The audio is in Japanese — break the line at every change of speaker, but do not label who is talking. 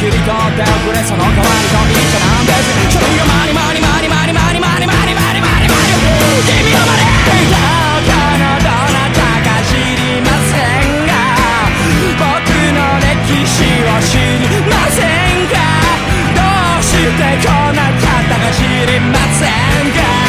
切り取っておくれその代わりとみなんですママママママママママ君のマらどなたか知りませんが僕の歴史を知りませんかどうしてこなったか知りませんか